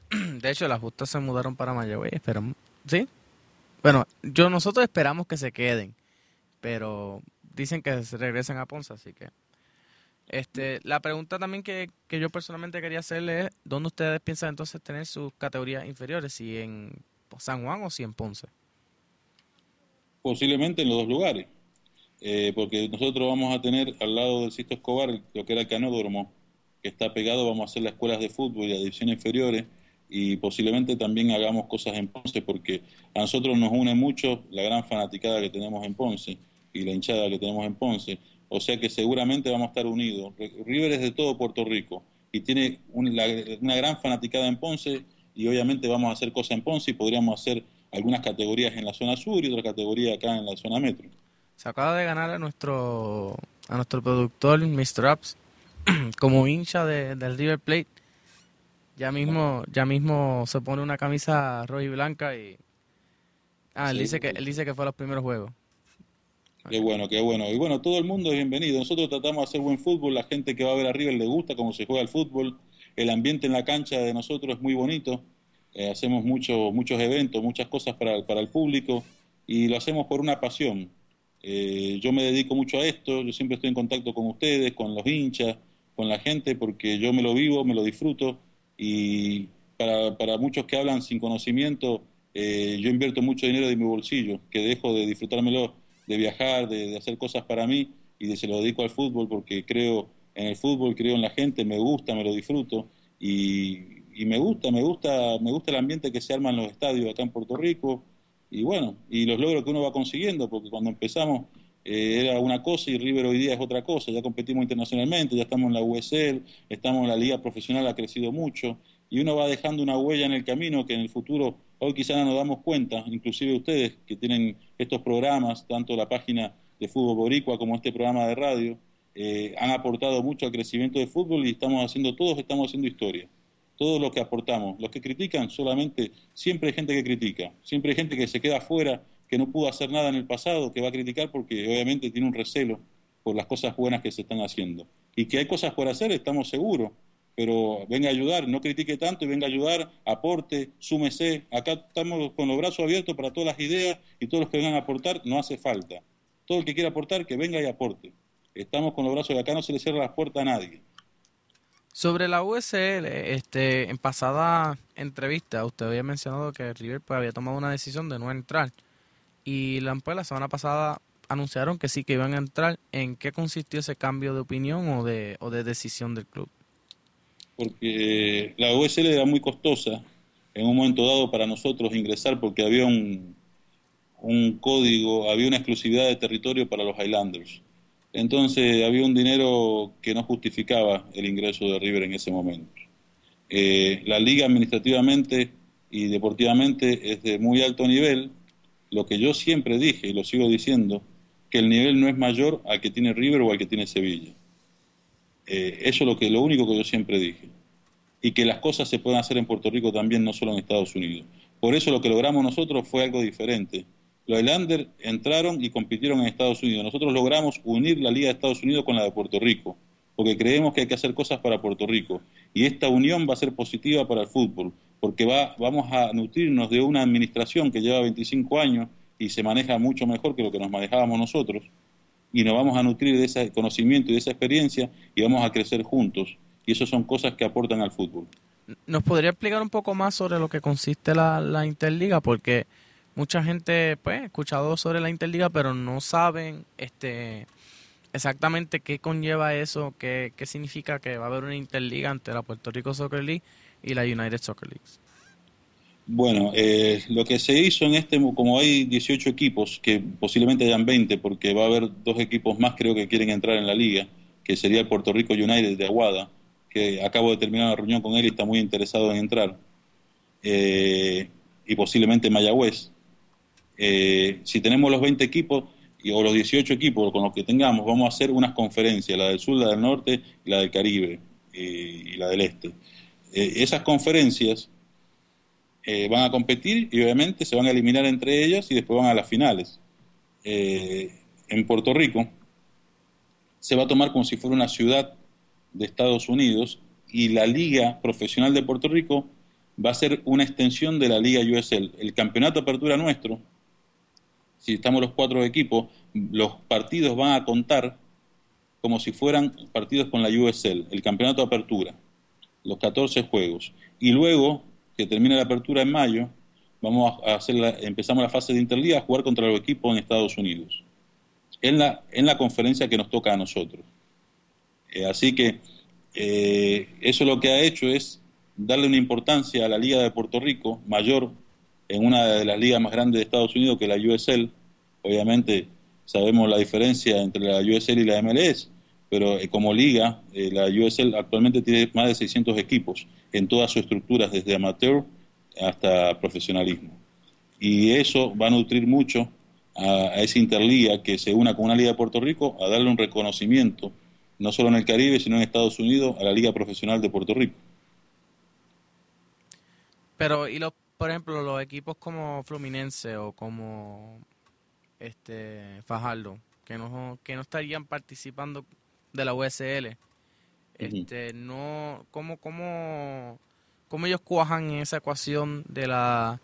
(clears throat) De hecho, las justas se mudaron para Mayagüez, esperamos. ¿Sí? Bueno, yo nosotros esperamos que se queden, pero dicen que se regresen a Ponce, así que... Este, la pregunta también que, que yo personalmente quería hacerle es, ¿dónde ustedes piensan entonces tener sus categorías inferiores? ¿Si en San Juan o si en Ponce? Posiblemente en los dos lugares. Eh, porque nosotros vamos a tener al lado del Sisto Escobar lo que era el Canódromo, que está pegado, vamos a hacer las escuelas de fútbol y las divisiones inferiores y posiblemente también hagamos cosas en Ponce porque a nosotros nos une mucho la gran fanaticada que tenemos en Ponce y la hinchada que tenemos en Ponce, o sea que seguramente vamos a estar unidos. River es de todo Puerto Rico y tiene una gran fanaticada en Ponce y obviamente vamos a hacer cosas en Ponce y podríamos hacer algunas categorías en la zona sur y otra categoría acá en la zona metro. Se acaba de ganar a nuestro a nuestro productor Mr. Ups (clears throat) como hincha de, del River Plate. Ya mismo ya mismo se pone una camisa roja y blanca y ah él dice que él dice que fue a los primeros juegos. Qué bueno, qué bueno. Y bueno, todo el mundo es bienvenido. Nosotros tratamos de hacer buen fútbol. La gente que va a ver a River le gusta cómo se juega el fútbol. El ambiente en la cancha de nosotros es muy bonito. Eh, hacemos mucho, muchos eventos, muchas cosas para, para el público y lo hacemos por una pasión. Eh, yo me dedico mucho a esto, yo siempre estoy en contacto con ustedes, con los hinchas, con la gente, porque yo me lo vivo, me lo disfruto y para, para muchos que hablan sin conocimiento, eh, yo invierto mucho dinero de mi bolsillo, que dejo de disfrutármelo, de viajar, de, hacer cosas para mí y de se lo dedico al fútbol porque creo en el fútbol, creo en la gente, me gusta, me lo disfruto y, y me gusta, me gusta, me gusta el ambiente que se arma en los estadios acá en Puerto Rico y bueno, y los logros que uno va consiguiendo, porque cuando empezamos eh, era una cosa y River hoy día es otra cosa, ya competimos internacionalmente, ya estamos en la USL, estamos en la liga profesional, ha crecido mucho, y uno va dejando una huella en el camino que en el futuro, hoy quizás no nos damos cuenta, inclusive ustedes que tienen estos programas, tanto la página de Fútbol Boricua como este programa de radio, eh, han aportado mucho al crecimiento del fútbol y estamos haciendo, todos estamos haciendo historia todo lo que aportamos. Los que critican solamente, siempre hay gente que critica, siempre hay gente que se queda afuera, que no pudo hacer nada en el pasado, que va a criticar porque obviamente tiene un recelo por las cosas buenas que se están haciendo. Y que hay cosas por hacer, estamos seguros, pero venga a ayudar, no critique tanto y venga a ayudar, aporte, súmese. Acá estamos con los brazos abiertos para todas las ideas y todos los que vengan a aportar, no hace falta. Todo el que quiera aportar, que venga y aporte. Estamos con los brazos de acá, no se le cierra las puertas a nadie. Sobre la USL, este, en pasada entrevista, usted había mencionado que River pues, había tomado una decisión de no entrar. Y la, pues, la semana pasada anunciaron que sí que iban a entrar. ¿En qué consistió ese cambio de opinión o de, o de decisión del club? Porque la USL era muy costosa en un momento dado para nosotros ingresar porque había un, un código, había una exclusividad de territorio para los Highlanders. Entonces había un dinero que no justificaba el ingreso de River en ese momento. Eh, la liga administrativamente y deportivamente es de muy alto nivel. Lo que yo siempre dije y lo sigo diciendo, que el nivel no es mayor al que tiene River o al que tiene Sevilla. Eh, eso es lo, que, lo único que yo siempre dije. Y que las cosas se pueden hacer en Puerto Rico también, no solo en Estados Unidos. Por eso lo que logramos nosotros fue algo diferente. Los Highlanders entraron y compitieron en Estados Unidos. Nosotros logramos unir la Liga de Estados Unidos con la de Puerto Rico, porque creemos que hay que hacer cosas para Puerto Rico. Y esta unión va a ser positiva para el fútbol, porque va, vamos a nutrirnos de una administración que lleva 25 años y se maneja mucho mejor que lo que nos manejábamos nosotros. Y nos vamos a nutrir de ese conocimiento y de esa experiencia y vamos a crecer juntos. Y eso son cosas que aportan al fútbol. ¿Nos podría explicar un poco más sobre lo que consiste la, la Interliga? Porque mucha gente pues ha escuchado sobre la Interliga, pero no saben este exactamente qué conlleva eso, qué, qué significa que va a haber una Interliga entre la Puerto Rico Soccer League y la United Soccer League. Bueno, eh, lo que se hizo en este, como hay 18 equipos, que posiblemente hayan 20, porque va a haber dos equipos más creo que quieren entrar en la liga, que sería el Puerto Rico United de Aguada, que acabo de terminar la reunión con él y está muy interesado en entrar, eh, y posiblemente Mayagüez. Eh, si tenemos los 20 equipos y, o los 18 equipos con los que tengamos, vamos a hacer unas conferencias, la del sur, la del norte, la del Caribe eh, y la del este. Eh, esas conferencias van a competir y obviamente se van a eliminar entre ellas y después van a las finales. en Puerto Rico se va a tomar como si fuera una ciudad de Estados Unidos y la Liga Profesional de Puerto Rico va a ser una extensión de la Liga USL. El campeonato apertura nuestro si estamos los cuatro equipos, los partidos van a contar como si fueran partidos con la USL, el campeonato de apertura, los 14 juegos. Y luego, que termine la apertura en mayo, vamos a hacer la, empezamos la fase de Interliga a jugar contra los equipos en Estados Unidos, en la, en la conferencia que nos toca a nosotros. Eh, así que eh, eso lo que ha hecho es darle una importancia a la Liga de Puerto Rico mayor en una de las ligas más grandes de Estados Unidos, que es la USL. Obviamente sabemos la diferencia entre la USL y la MLS, pero eh, como liga, eh, la USL actualmente tiene más de 600 equipos en todas sus estructuras, desde amateur hasta profesionalismo. Y eso va a nutrir mucho a, esa interliga que se una con una liga de Puerto Rico a darle un reconocimiento, no solo en el Caribe, sino en Estados Unidos, a la liga profesional de Puerto Rico. Pero, ¿y los por ejemplo, los equipos como Fluminense o como este Fajardo, que no, que no estarían participando de la USL, este, no, ¿cómo, cómo, cómo ellos cuajan en esa ecuación de la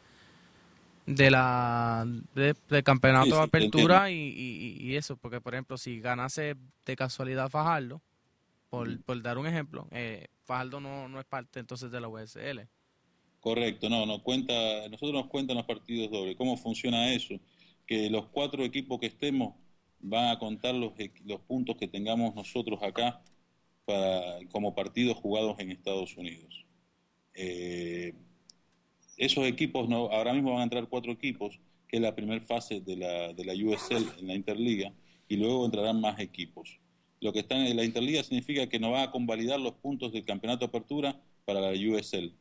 de la de, campeonato de apertura y, eso, porque por ejemplo, si ganase de casualidad Fajardo, por, por dar un ejemplo, eh, Fajardo no, no es parte entonces de la USL. Correcto, no, no cuenta, nosotros nos cuentan los partidos dobles. ¿Cómo funciona eso? Que los cuatro equipos que estemos van a contar los, los puntos que tengamos nosotros acá para, como partidos jugados en Estados Unidos. Eh, esos equipos, no, ahora mismo van a entrar cuatro equipos, que es la primera fase de la, de la USL en la Interliga, y luego entrarán más equipos. Lo que está en la Interliga significa que nos va a convalidar los puntos del campeonato de apertura para la USL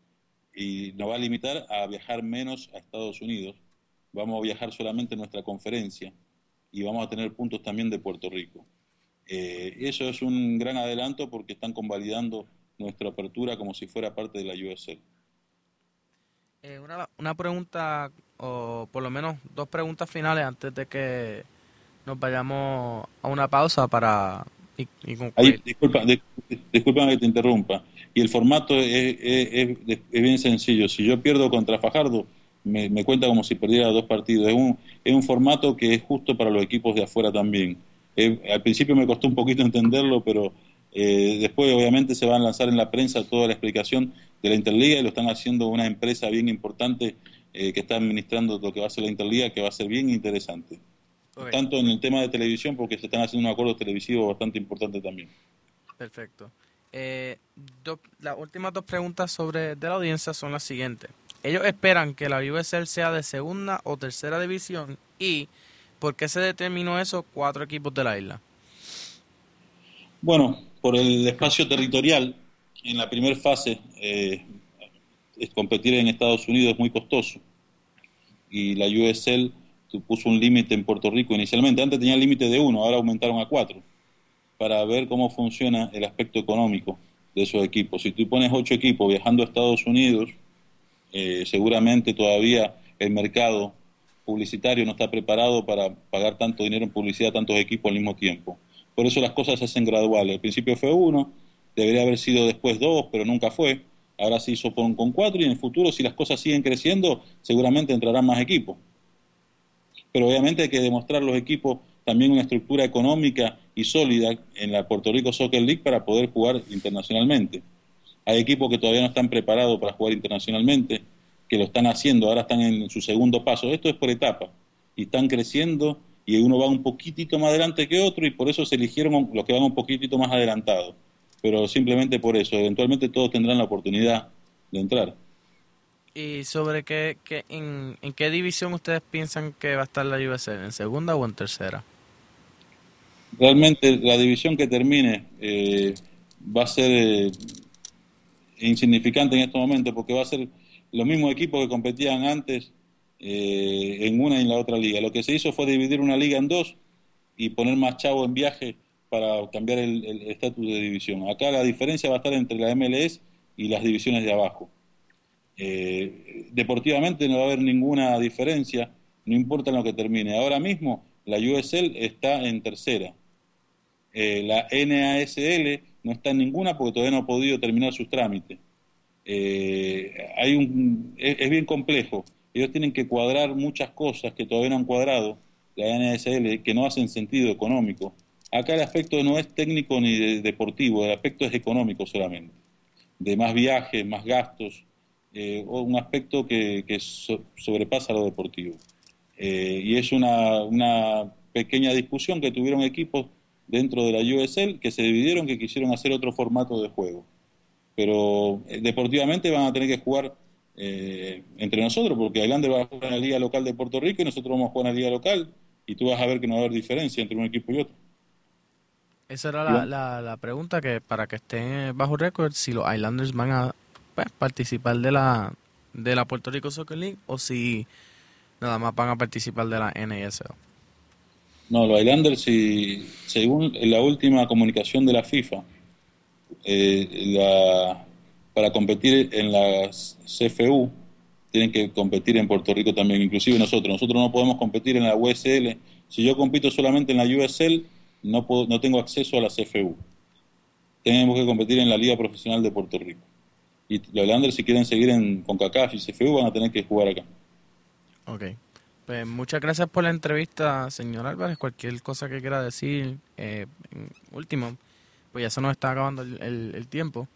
y nos va a limitar a viajar menos a Estados Unidos. Vamos a viajar solamente en nuestra conferencia y vamos a tener puntos también de Puerto Rico. Eh, eso es un gran adelanto porque están convalidando nuestra apertura como si fuera parte de la USL. Eh, una, una, pregunta, o por lo menos dos preguntas finales antes de que nos vayamos a una pausa para y, disculpa, que te interrumpa. Y el formato es, es, bien sencillo. Si yo pierdo contra Fajardo, me, cuenta como si perdiera dos partidos. Es un, es un formato que es justo para los equipos de afuera también. al principio me costó un poquito entenderlo, pero eh, después obviamente se va a lanzar en la prensa toda la explicación de la Interliga y lo están haciendo una empresa bien importante eh, que está administrando lo que va a ser la Interliga, que va a ser bien interesante. Tanto en el tema de televisión, porque se están haciendo un acuerdo televisivo bastante importante también. Perfecto. Eh, las últimas dos preguntas sobre de la audiencia son las siguientes. Ellos esperan que la USL sea de segunda o tercera división y ¿por qué se determinó eso cuatro equipos de la isla? Bueno, por el espacio territorial en la primera fase, eh, competir en Estados Unidos es muy costoso y la USL puso un límite en Puerto Rico inicialmente. Antes tenía límite de uno, ahora aumentaron a cuatro para ver cómo funciona el aspecto económico de esos equipos. Si tú pones ocho equipos viajando a Estados Unidos, eh, seguramente todavía el mercado publicitario no está preparado para pagar tanto dinero en publicidad a tantos equipos al mismo tiempo. Por eso las cosas se hacen graduales. Al principio fue uno, Debería haber sido después dos, pero nunca fue. Ahora se hizo con, cuatro y en el futuro, si las cosas siguen creciendo, seguramente entrarán más equipos. Pero obviamente hay que demostrar los equipos también una estructura económica y sólida en la Puerto Rico Soccer League para poder jugar internacionalmente. Hay equipos que todavía no están preparados para jugar internacionalmente, que lo están haciendo, ahora están en su segundo paso. Esto es por etapa y están creciendo y uno va un poquitito más adelante que otro y por eso se eligieron los que van un poquitito más adelantados pero simplemente por eso, eventualmente todos tendrán la oportunidad de entrar. ¿Y sobre qué, en, qué división ustedes piensan que va a estar la USL? ¿En segunda o en tercera? Realmente la división que termine eh, va a ser eh, insignificante en estos momentos porque va a ser los mismos equipos que competían antes eh, en una y en la otra liga. Lo que se hizo fue dividir una liga en dos y poner más chavo en viaje para cambiar el estatus de división. Acá la diferencia va a estar entre la MLS y las divisiones de abajo. Eh, deportivamente no va a haber ninguna diferencia, no importa en lo que termine. Ahora mismo la USL está en tercera. Eh, la NASL no está en ninguna porque todavía no ha podido terminar sus trámites. Eh, hay un, es, bien complejo. Ellos tienen que cuadrar muchas cosas que todavía no han cuadrado, la NASL, que no hacen sentido económico. Acá el aspecto no es técnico ni deportivo, el aspecto es económico solamente, de más viajes, más gastos, eh, o un aspecto que, sobrepasa lo deportivo. Eh, y es una, una pequeña discusión que tuvieron equipos dentro de la USL que se dividieron, que quisieron hacer otro formato de juego. Pero eh, deportivamente van a tener que jugar entre nosotros, porque Aislander va a jugar en la liga local de Puerto Rico y nosotros vamos a jugar en la liga local, y tú vas a ver que no va a haber diferencia entre un equipo y otro. Esa era la, la, pregunta que para que estén bajo récord, si los Islanders van a pues, participar de la de la Puerto Rico Soccer League o si nada más van a participar de la NASL. No, los Islanders, según la última comunicación de la FIFA, eh, para competir en la CFU, tienen que competir en Puerto Rico también, inclusive nosotros. Nosotros no podemos competir en la USL. Si yo compito solamente en la USL, no, puedo, no tengo acceso a la CFU. Tenemos que competir en la Liga Profesional de Puerto Rico. Y los Islanders, si quieren seguir en CONCACAF y CFU, van a tener que jugar acá. Ok. Pues muchas gracias por la entrevista, señor Álvarez. Cualquier cosa que quiera decir, eh, último, pues ya se nos está acabando el, tiempo.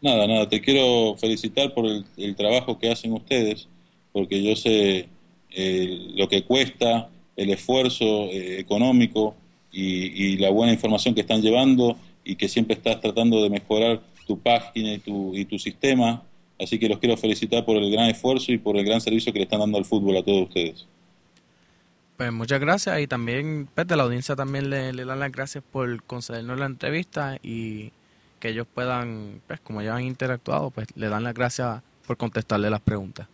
Nada, nada, te quiero felicitar por el, trabajo que hacen ustedes, porque yo sé eh, lo que cuesta, el esfuerzo eh, económico y, la buena información que están llevando y que siempre estás tratando de mejorar tu página y tu, y tu sistema. Así que los quiero felicitar por el gran esfuerzo y por el gran servicio que le están dando al fútbol a todos ustedes. Pues muchas gracias y también pues, de la audiencia también le, dan las gracias por concedernos la entrevista y que ellos puedan, pues como ya han interactuado, pues le dan las gracias por contestarle las preguntas.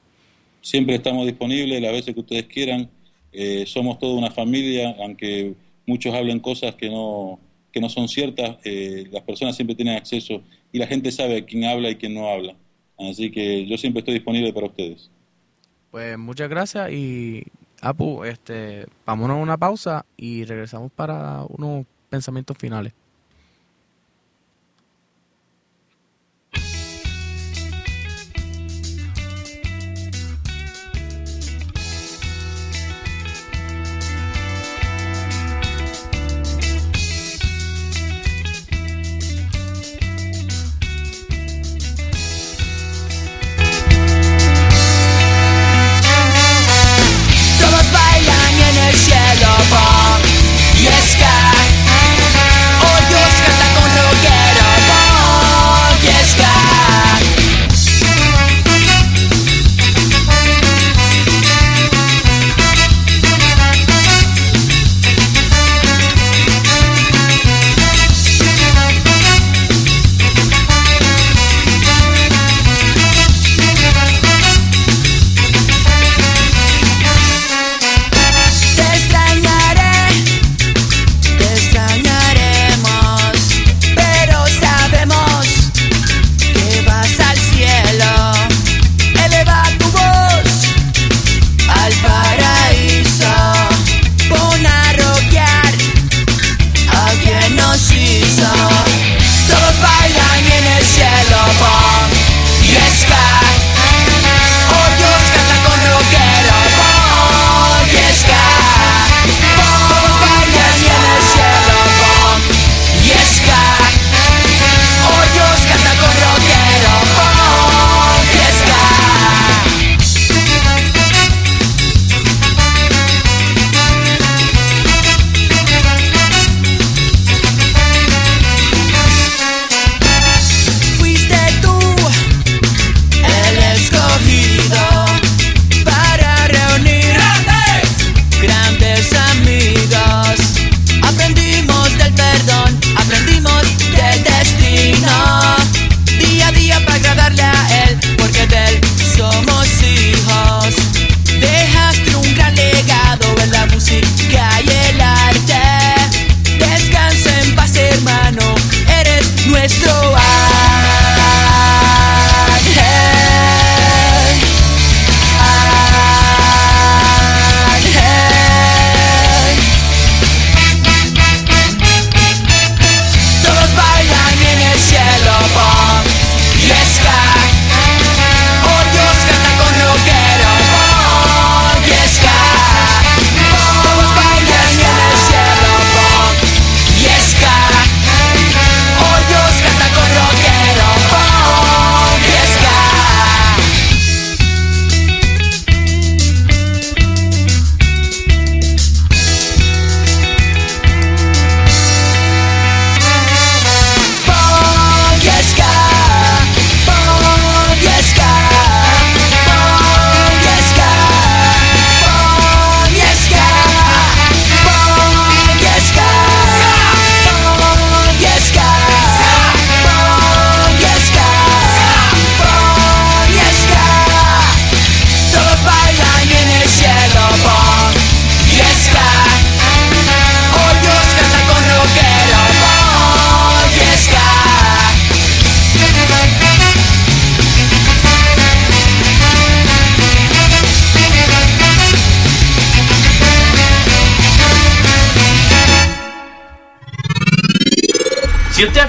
Siempre estamos disponibles las veces que ustedes quieran. Eh, somos toda una familia, aunque muchos hablen cosas que no, que no son ciertas, eh, las personas siempre tienen acceso y la gente sabe quién habla y quién no habla. Así que yo siempre estoy disponible para ustedes. Pues muchas gracias y Apu, este, vámonos a una pausa y regresamos para unos pensamientos finales.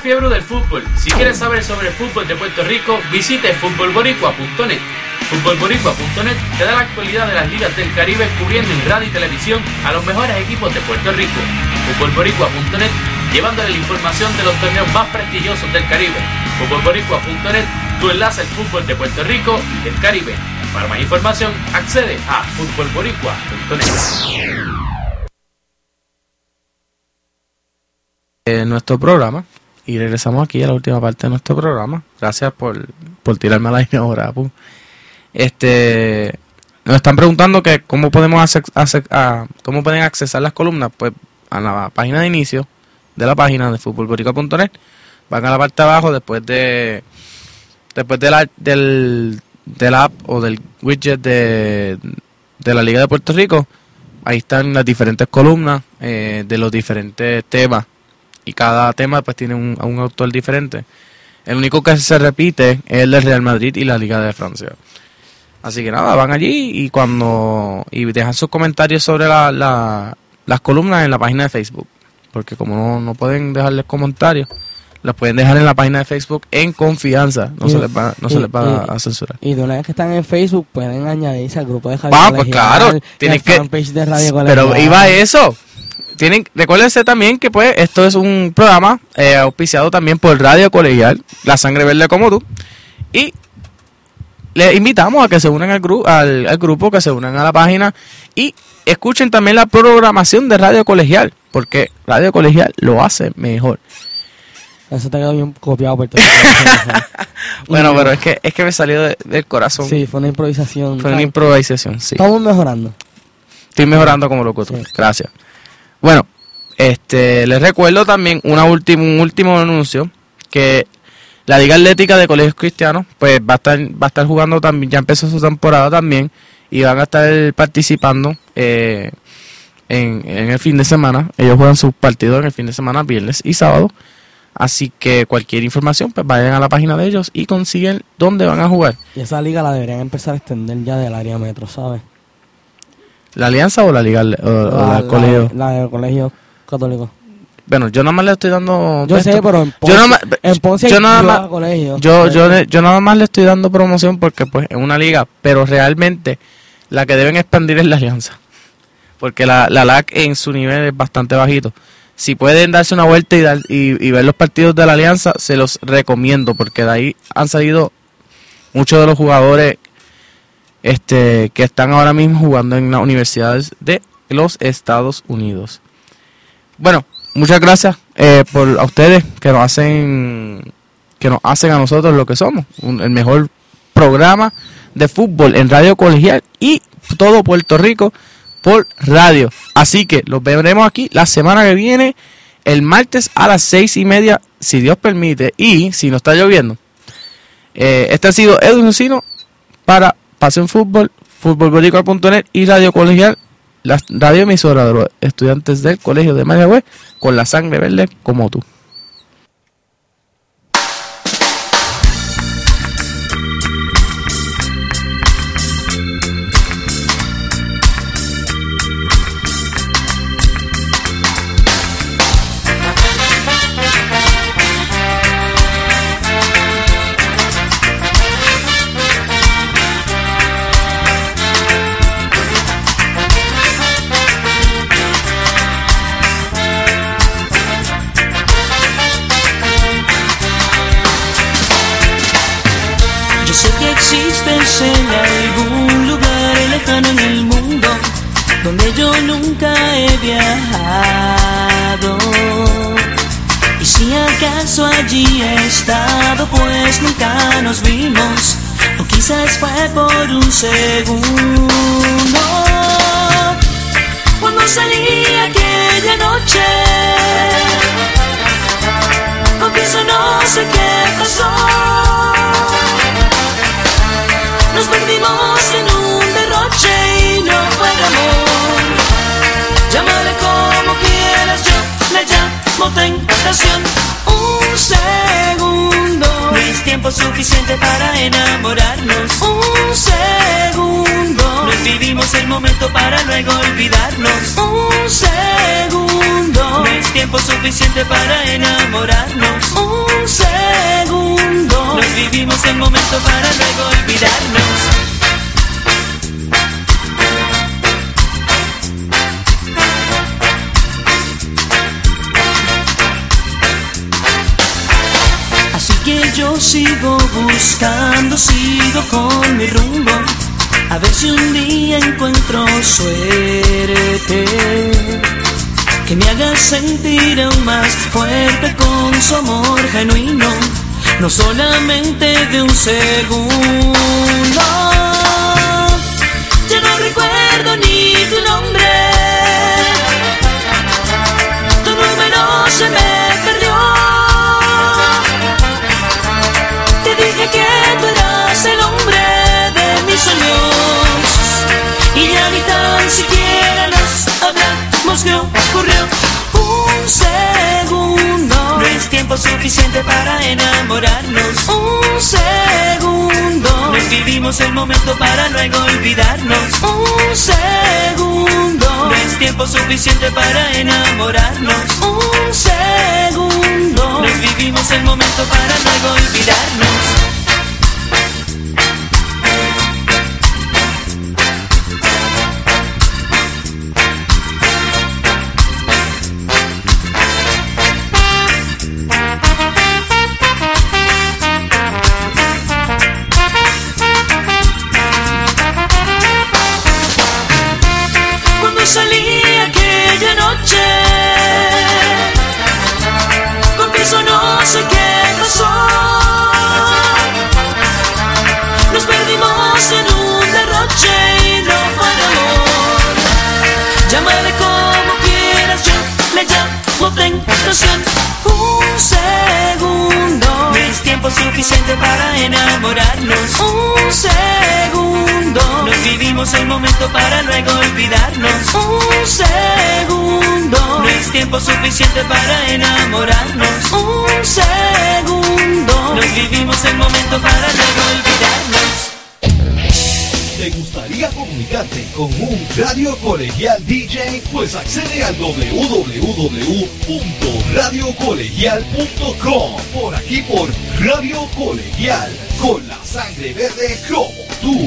Fiebre del fútbol. Si quieres saber sobre el fútbol de Puerto Rico, visite futbolboricua.net. Futbolboricua.net te da la actualidad de las ligas del Caribe cubriendo en radio y televisión a los mejores equipos de Puerto Rico. Futbolboricua.net llevándole la información de los torneos más prestigiosos del Caribe. Futbolboricua.net, tu enlace al fútbol de Puerto Rico y del Caribe. Para más información, accede a futbolboricua.net. nuestro programa y regresamos aquí a la última parte de nuestro programa. Gracias por, por tirarme a la línea ahora. Este, nos están preguntando que cómo podemos hacer, cómo pueden accesar las columnas, pues a la página de inicio de la página de futbolborica.net, van a la parte de abajo después de después de la, del, del app o del widget de, de la Liga de Puerto Rico, ahí están las diferentes columnas eh, de los diferentes temas y cada tema pues tiene un, un autor diferente. El único que se repite es el del Real Madrid y la Liga de Francia. Así que nada, van allí y cuando y dejan sus comentarios sobre la, las columnas en la página de Facebook. Porque como no, pueden dejarles comentarios, las pueden dejar en la página de Facebook en confianza. No se les va, no se les va a censurar. Y de una vez que están en Facebook, pueden añadirse al grupo de Radio Ah, pues claro. Tienen que, de Radio pero iba eso tienen, recuérdense también que pues esto es un programa eh, auspiciado también por Radio Colegial, La Sangre Verde como tú. Y les invitamos a que se unan al, al, grupo, que se unan a la página y escuchen también la programación de Radio Colegial, porque Radio Colegial lo hace mejor. Eso te quedó bien copiado por (laughs) Bueno, pero es que, es que me salió del corazón. Sí, fue una improvisación. Fue una improvisación, sí. Estamos mejorando. Estoy mejorando como locutor. Gracias. Bueno, este, les recuerdo también una un último anuncio que la Liga Atlética de Colegios Cristianos pues va a estar va a estar jugando también, ya empezó su temporada también y van a estar participando eh, en, en, el fin de semana. Ellos juegan sus partidos en el fin de semana, viernes y sábado. Así que cualquier información, pues vayan a la página de ellos y consiguen dónde van a jugar. Y esa liga la deberían empezar a extender ya del área metro, ¿sabes? ¿La alianza o la liga o, la, colegio? La, del colegio católico. Bueno, yo nada más le estoy dando. Yo sé, pero en Ponce, yo nada, en Ponce yo nada más, colegio. Yo, yo, yo nada más le estoy dando promoción porque, pues, es una liga, pero realmente la que deben expandir es la alianza. Porque la, la LAC en su nivel es bastante bajito. Si pueden darse una vuelta y, dar, y, y ver los partidos de la alianza, se los recomiendo, porque de ahí han salido muchos de los jugadores este, que están ahora mismo jugando en las universidades de los Estados Unidos. Bueno, muchas gracias eh, por a ustedes que nos hacen que nos hacen a nosotros lo que somos, el mejor programa de fútbol en radio colegial y todo Puerto Rico por radio. Así que los veremos aquí la semana que viene, el martes a las seis y media, si Dios permite, y si no está lloviendo. Eh, este ha sido Edwin para Pasen Fútbol, fútbolboricua.net y Radio Colegial, la radio emisora de los estudiantes del Colegio de Mayagüez, con la sangre verde como tú. Acaso allí he estado, pues nunca nos vimos, o quizás fue por un segundo. Cuando salí aquella noche, confieso no sé qué pasó. Nos perdimos en un derroche y no fue de amor. Llámale como quieras, yo le llamo tentación. Un segundo. No es tiempo suficiente para enamorarnos. Un segundo. No vivimos el momento para luego olvidarnos. Un segundo. No es tiempo suficiente para enamorarnos. Un segundo. No vivimos el momento para luego olvidarnos. Sigo buscando, sigo con mi rumbo. A ver si un día encuentro suerte que me haga sentir aún más fuerte con su amor genuino, no solamente de un segundo. Ya no recuerdo ni tu nombre, tu número se me dije que tú eras el hombre de mis sueños y ya ni tan siquiera nos hablamos que ocurrió un segundo. No es tiempo suficiente para enamorarnos. Un segundo. No vivimos el momento para luego olvidarnos. Un segundo. No es tiempo suficiente para enamorarnos. Un segundo. Vivimos el momento para luego olvidarnos. Llámale como quieras, yo le llamo tentación. Un segundo. No es tiempo suficiente para enamorarnos. Un segundo. No vivimos el momento para luego olvidarnos. Un segundo. No es tiempo suficiente para enamorarnos. Un segundo. No vivimos el momento para luego olvidarnos. ¿Te gustaría comunicarte con un radio colegial DJ? Pues accede al www.radiocolegial.com. Por aquí por Radio Colegial, con la sangre verde como tú.